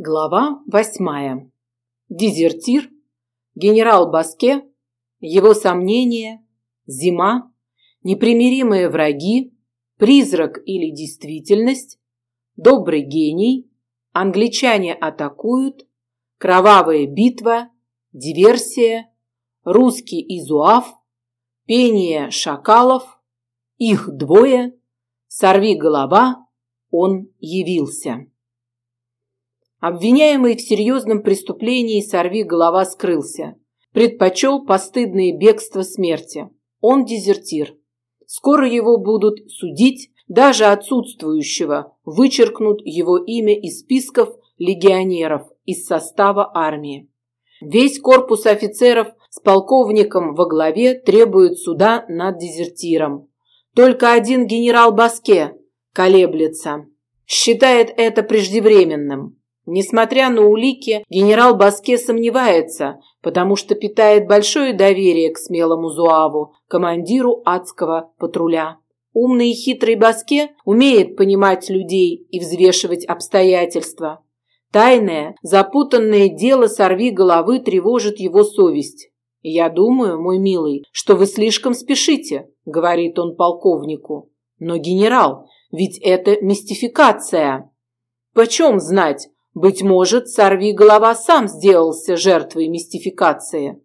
Глава восьмая. Дезертир, генерал Баске, его сомнения, зима, непримиримые враги, призрак или действительность, добрый гений, англичане атакуют, кровавая битва, диверсия, русский изуав, пение шакалов, их двое, сорви голова, он явился. Обвиняемый в серьезном преступлении сорви голова скрылся. Предпочел постыдное бегство смерти. Он дезертир. Скоро его будут судить, даже отсутствующего вычеркнут его имя из списков легионеров из состава армии. Весь корпус офицеров с полковником во главе требует суда над дезертиром. Только один генерал Баске колеблется, считает это преждевременным. Несмотря на улики, генерал Баске сомневается, потому что питает большое доверие к смелому Зуаву, командиру адского патруля. Умный и хитрый Баске умеет понимать людей и взвешивать обстоятельства. Тайное, запутанное дело сорви головы тревожит его совесть. «Я думаю, мой милый, что вы слишком спешите», — говорит он полковнику. «Но, генерал, ведь это мистификация». «Почем знать, быть может, сорви голова сам сделался жертвой мистификации.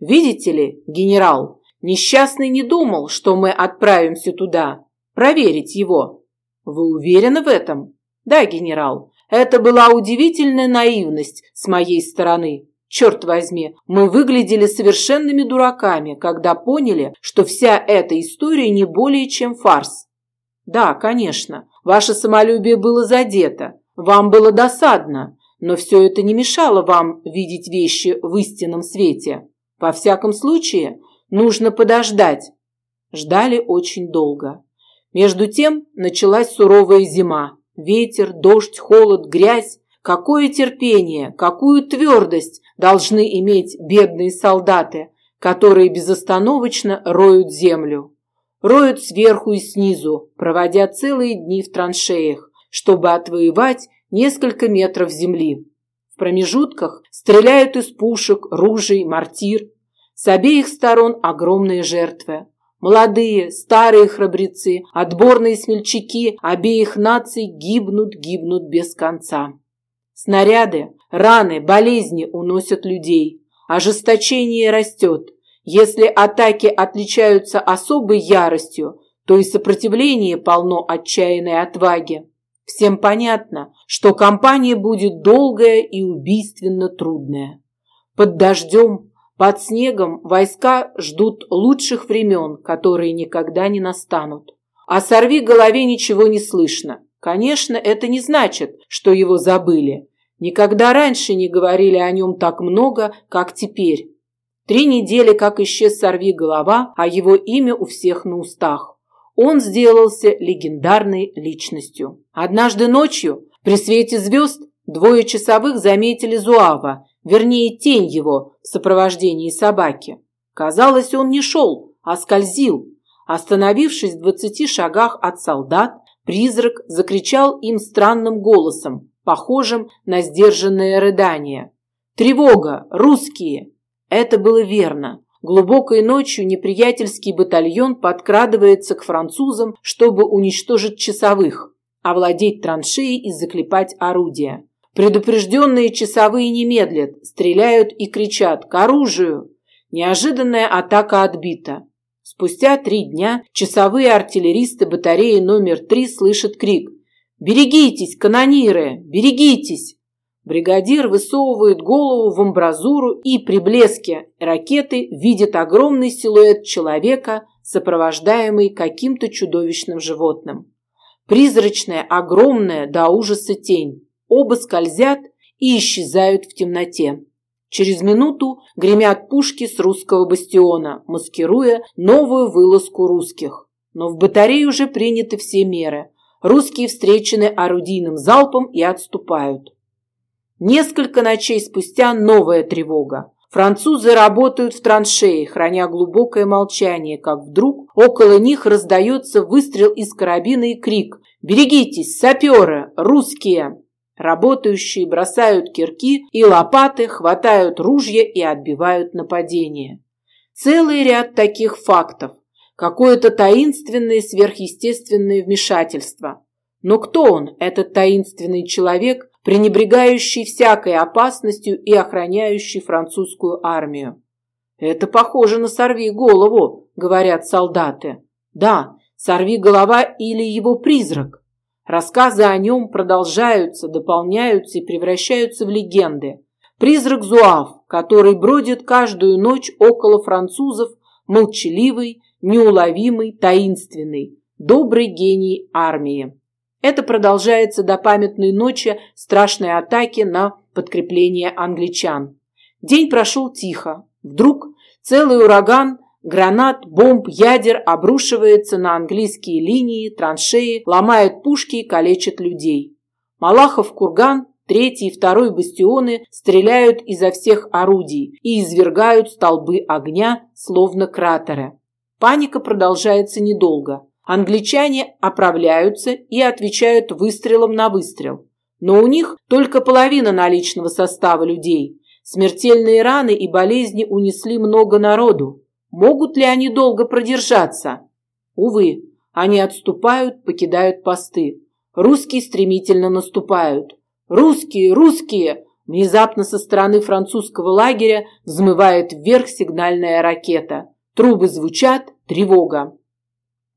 Видите ли, генерал, несчастный не думал, что мы отправимся туда, проверить его. Вы уверены в этом? Да, генерал. Это была удивительная наивность с моей стороны. Черт возьми, мы выглядели совершенными дураками, когда поняли, что вся эта история не более чем фарс. Да, конечно, ваше самолюбие было задето, вам было досадно, но все это не мешало вам видеть вещи в истинном свете. Во всяком случае, нужно подождать. Ждали очень долго. Между тем началась суровая зима. Ветер, дождь, холод, грязь. Какое терпение, какую твердость должны иметь бедные солдаты, которые безостановочно роют землю. Роют сверху и снизу, проводя целые дни в траншеях чтобы отвоевать несколько метров земли. В промежутках стреляют из пушек, ружей, мортир. С обеих сторон огромные жертвы. Молодые, старые храбрецы, отборные смельчаки обеих наций гибнут, гибнут без конца. Снаряды, раны, болезни уносят людей. Ожесточение растет. Если атаки отличаются особой яростью, то и сопротивление полно отчаянной отваги. Всем понятно, что кампания будет долгая и убийственно трудная. Под дождем, под снегом войска ждут лучших времен, которые никогда не настанут. О сорви голове ничего не слышно. Конечно, это не значит, что его забыли. Никогда раньше не говорили о нем так много, как теперь. Три недели, как исчез сорви голова, а его имя у всех на устах он сделался легендарной личностью. Однажды ночью при свете звезд двое часовых заметили Зуава, вернее тень его в сопровождении собаки. Казалось, он не шел, а скользил. Остановившись в двадцати шагах от солдат, призрак закричал им странным голосом, похожим на сдержанное рыдание. «Тревога! Русские!» Это было верно. Глубокой ночью неприятельский батальон подкрадывается к французам, чтобы уничтожить часовых, овладеть траншеей и заклепать орудия. Предупрежденные часовые не медлят, стреляют и кричат «К оружию!». Неожиданная атака отбита. Спустя три дня часовые артиллеристы батареи номер три слышат крик «Берегитесь, канониры! Берегитесь!» Бригадир высовывает голову в амбразуру и при блеске ракеты видит огромный силуэт человека, сопровождаемый каким-то чудовищным животным. Призрачная, огромная до ужаса тень. Оба скользят и исчезают в темноте. Через минуту гремят пушки с русского бастиона, маскируя новую вылазку русских. Но в батарее уже приняты все меры. Русские встречены орудийным залпом и отступают. Несколько ночей спустя новая тревога. Французы работают в траншеи, храня глубокое молчание, как вдруг около них раздается выстрел из карабина и крик «Берегитесь, саперы, русские!» Работающие бросают кирки и лопаты, хватают ружья и отбивают нападение. Целый ряд таких фактов. Какое-то таинственное сверхъестественное вмешательство. Но кто он, этот таинственный человек, пренебрегающий всякой опасностью и охраняющий французскую армию? Это похоже на сорви голову, говорят солдаты. Да, сорви голова или его призрак. Рассказы о нем продолжаются, дополняются и превращаются в легенды. Призрак Зуав, который бродит каждую ночь около французов, молчаливый, неуловимый, таинственный, добрый гений армии. Это продолжается до памятной ночи страшной атаки на подкрепление англичан. День прошел тихо. Вдруг целый ураган Гранат, бомб, ядер обрушивается на английские линии, траншеи, ломает пушки и калечит людей. Малахов курган, третий и второй бастионы стреляют изо всех орудий и извергают столбы огня, словно кратеры. Паника продолжается недолго. Англичане оправляются и отвечают выстрелом на выстрел. Но у них только половина наличного состава людей. Смертельные раны и болезни унесли много народу. Могут ли они долго продержаться? Увы, они отступают, покидают посты. Русские стремительно наступают. Русские, русские! Внезапно со стороны французского лагеря взмывает вверх сигнальная ракета. Трубы звучат, тревога.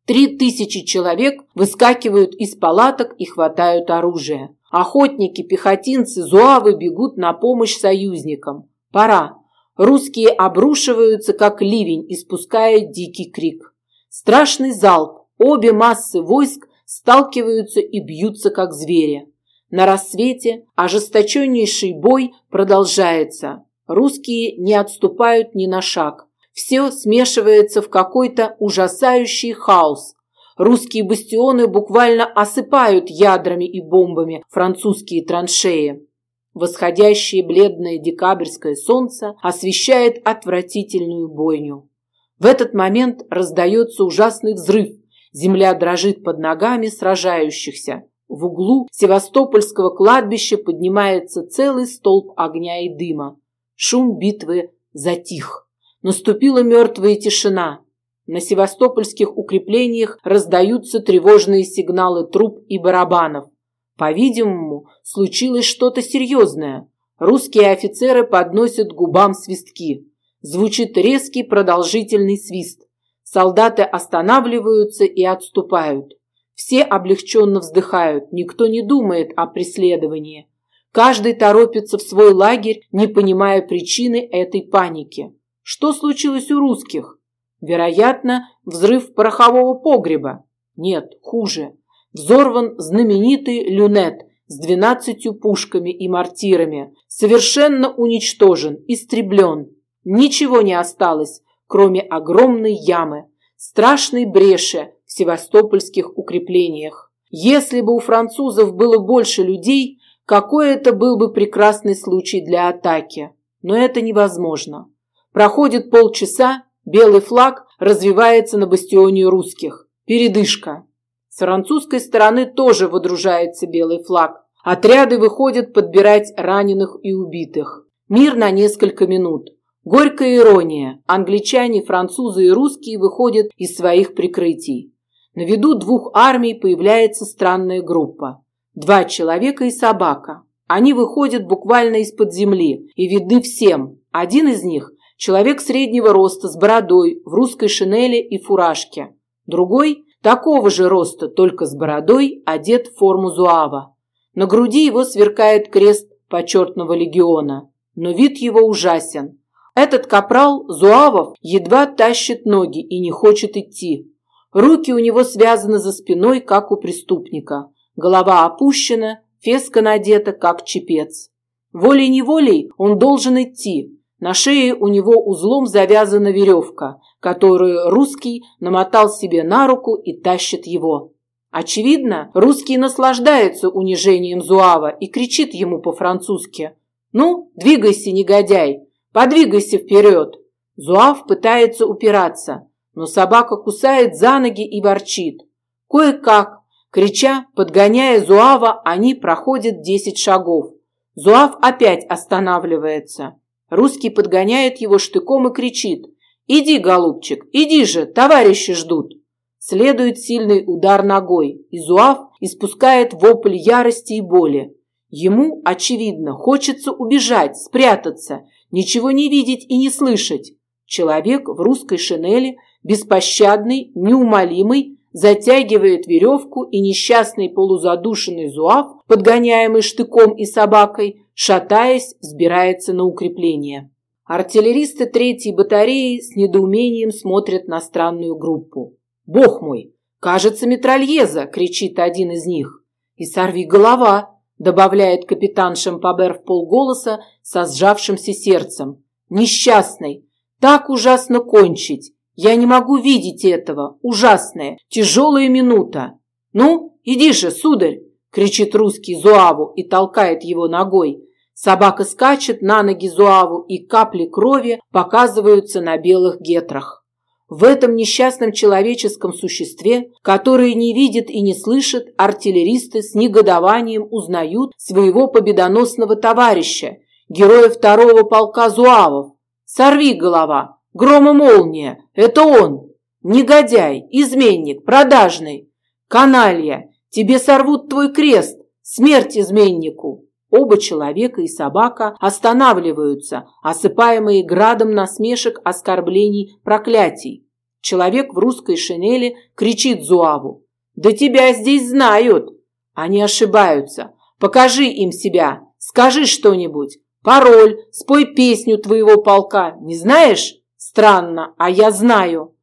Три тысячи человек выскакивают из палаток и хватают оружие. Охотники, пехотинцы, зуавы бегут на помощь союзникам. Пора. Русские обрушиваются, как ливень, испуская дикий крик. Страшный залп. Обе массы войск сталкиваются и бьются, как звери. На рассвете ожесточеннейший бой продолжается. Русские не отступают ни на шаг. Все смешивается в какой-то ужасающий хаос. Русские бастионы буквально осыпают ядрами и бомбами французские траншеи. Восходящее бледное декабрьское солнце освещает отвратительную бойню. В этот момент раздается ужасный взрыв. Земля дрожит под ногами сражающихся. В углу Севастопольского кладбища поднимается целый столб огня и дыма. Шум битвы затих. Наступила мертвая тишина. На севастопольских укреплениях раздаются тревожные сигналы труб и барабанов. По-видимому, случилось что-то серьезное. Русские офицеры подносят губам свистки. Звучит резкий продолжительный свист. Солдаты останавливаются и отступают. Все облегченно вздыхают, никто не думает о преследовании. Каждый торопится в свой лагерь, не понимая причины этой паники. Что случилось у русских? Вероятно, взрыв порохового погреба. Нет, хуже взорван знаменитый люнет с двенадцатью пушками и мортирами, совершенно уничтожен, истреблен. Ничего не осталось, кроме огромной ямы, страшной бреши в севастопольских укреплениях. Если бы у французов было больше людей, какой это был бы прекрасный случай для атаки. Но это невозможно. Проходит полчаса, белый флаг развивается на бастионе русских. Передышка. С французской стороны тоже водружается белый флаг. Отряды выходят подбирать раненых и убитых. Мир на несколько минут. Горькая ирония. Англичане, французы и русские выходят из своих прикрытий. На виду двух армий появляется странная группа. Два человека и собака. Они выходят буквально из-под земли и видны всем. Один из них – человек среднего роста с бородой, в русской шинели и фуражке. Другой Такого же роста, только с бородой, одет в форму зуава. На груди его сверкает крест почетного легиона, но вид его ужасен. Этот капрал Зуавов едва тащит ноги и не хочет идти. Руки у него связаны за спиной, как у преступника. Голова опущена, феска надета, как чепец. Волей-неволей он должен идти. На шее у него узлом завязана веревка, которую русский намотал себе на руку и тащит его. Очевидно, русский наслаждается унижением Зуава и кричит ему по-французски «Ну, двигайся, негодяй, подвигайся вперед!» Зуав пытается упираться, но собака кусает за ноги и ворчит. Кое-как, Крича, подгоняя Зуава, они проходят десять шагов. Зуав опять останавливается. Русский подгоняет его штыком и кричит. «Иди, голубчик, иди же, товарищи ждут!» Следует сильный удар ногой, и Зуав испускает вопль ярости и боли. Ему, очевидно, хочется убежать, спрятаться, ничего не видеть и не слышать. Человек в русской шинели, беспощадный, неумолимый, затягивает веревку, и несчастный полузадушенный зуав, подгоняемый штыком и собакой, шатаясь, взбирается на укрепление. Артиллеристы третьей батареи с недоумением смотрят на странную группу. «Бог мой! Кажется, метрольеза!» – кричит один из них. «И сорви голова!» – добавляет капитан Шампабер в полголоса со сжавшимся сердцем. «Несчастный! Так ужасно кончить! Я не могу видеть этого! Ужасная, тяжелая минута!» «Ну, иди же, сударь!» – кричит русский Зуаву и толкает его ногой. Собака скачет на ноги Зуаву, и капли крови показываются на белых гетрах. В этом несчастном человеческом существе, которое не видит и не слышит, артиллеристы с негодованием узнают своего победоносного товарища, героя второго полка Зуавов. Сорви голова, грома молния, это он. Негодяй, изменник, продажный. Каналья, тебе сорвут твой крест, смерть изменнику. Оба человека и собака останавливаются, осыпаемые градом насмешек, оскорблений, проклятий. Человек в русской шинели кричит Зуаву. «Да тебя здесь знают!» Они ошибаются. «Покажи им себя! Скажи что-нибудь! Пароль! Спой песню твоего полка! Не знаешь? Странно, а я знаю!»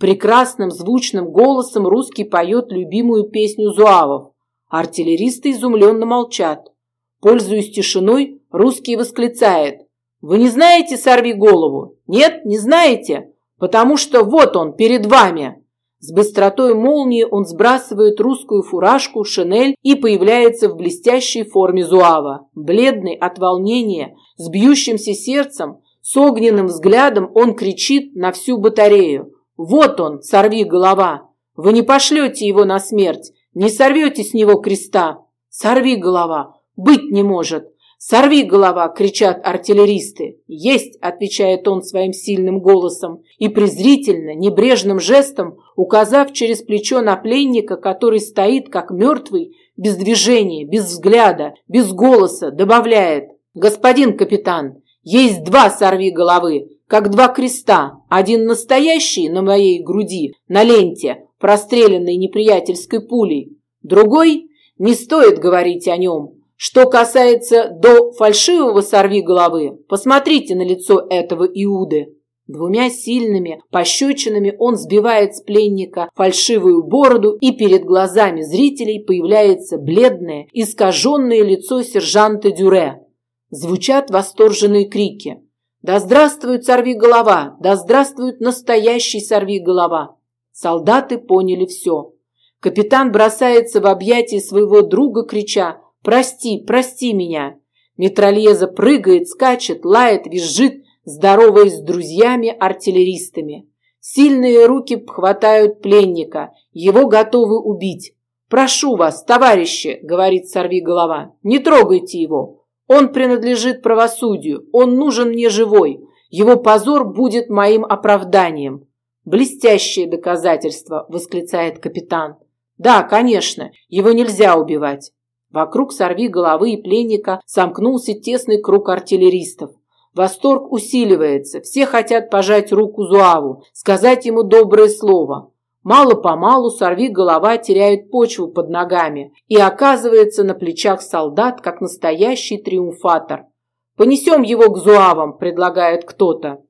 Прекрасным звучным голосом русский поет любимую песню Зуавов. Артиллеристы изумленно молчат. Пользуясь тишиной, русский восклицает. «Вы не знаете «Сорви голову»? Нет, не знаете? Потому что вот он, перед вами!» С быстротой молнии он сбрасывает русскую фуражку, шинель и появляется в блестящей форме зуава. Бледный от волнения, с бьющимся сердцем, с огненным взглядом он кричит на всю батарею. «Вот он, сорви голова! Вы не пошлете его на смерть, не сорвете с него креста! Сорви голова! Быть не может! «Сорви, голова!» – кричат артиллеристы. «Есть!» – отвечает он своим сильным голосом и презрительно, небрежным жестом, указав через плечо на пленника, который стоит как мертвый, без движения, без взгляда, без голоса, добавляет «Господин капитан, есть два сорви головы, как два креста, один настоящий на моей груди, на ленте, простреленной неприятельской пулей, другой – не стоит говорить о нем, что касается до фальшивого сорви головы, посмотрите на лицо этого Иуды. Двумя сильными пощечинами он сбивает с пленника фальшивую бороду, и перед глазами зрителей появляется бледное, искаженное лицо сержанта Дюре. Звучат восторженные крики. «Да здравствует сорви голова! Да здравствует настоящий сорви голова!» Солдаты поняли все. Капитан бросается в объятия своего друга, крича Прости, прости меня. Метрольеза прыгает, скачет, лает, визжит, здороваясь с друзьями-артиллеристами. Сильные руки хватают пленника, его готовы убить. «Прошу вас, товарищи», — говорит сорвиголова, — «не трогайте его. Он принадлежит правосудию, он нужен мне живой. Его позор будет моим оправданием». «Блестящее доказательство», — восклицает капитан. «Да, конечно, его нельзя убивать. Вокруг сорви головы и пленника сомкнулся тесный круг артиллеристов. Восторг усиливается, все хотят пожать руку Зуаву, сказать ему доброе слово. Мало-помалу сорви голова теряет почву под ногами и оказывается на плечах солдат, как настоящий триумфатор. «Понесем его к Зуавам», – предлагает кто-то.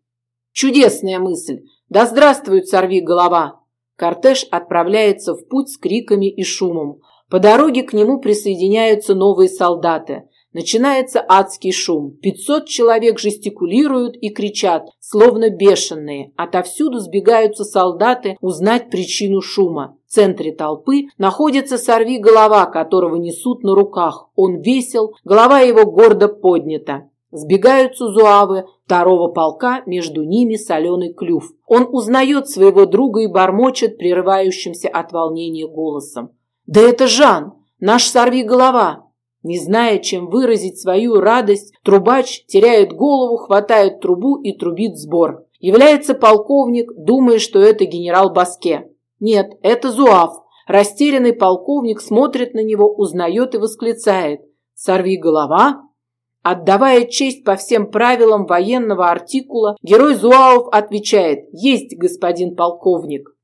Чудесная мысль! Да здравствует сорви голова! Кортеж отправляется в путь с криками и шумом. По дороге к нему присоединяются новые солдаты. Начинается адский шум. Пятьсот человек жестикулируют и кричат, словно бешеные. Отовсюду сбегаются солдаты узнать причину шума. В центре толпы находится сорви голова, которого несут на руках. Он весел, голова его гордо поднята. Сбегаются зуавы второго полка, между ними соленый клюв. Он узнает своего друга и бормочет прерывающимся от волнения голосом. Да это Жан, наш сорви голова. Не зная, чем выразить свою радость, трубач теряет голову, хватает трубу и трубит сбор. Является полковник, думая, что это генерал Баске. Нет, это Зуав. Растерянный полковник смотрит на него, узнает и восклицает. «Сорви голова!» Отдавая честь по всем правилам военного артикула, герой Зуав отвечает «Есть, господин полковник».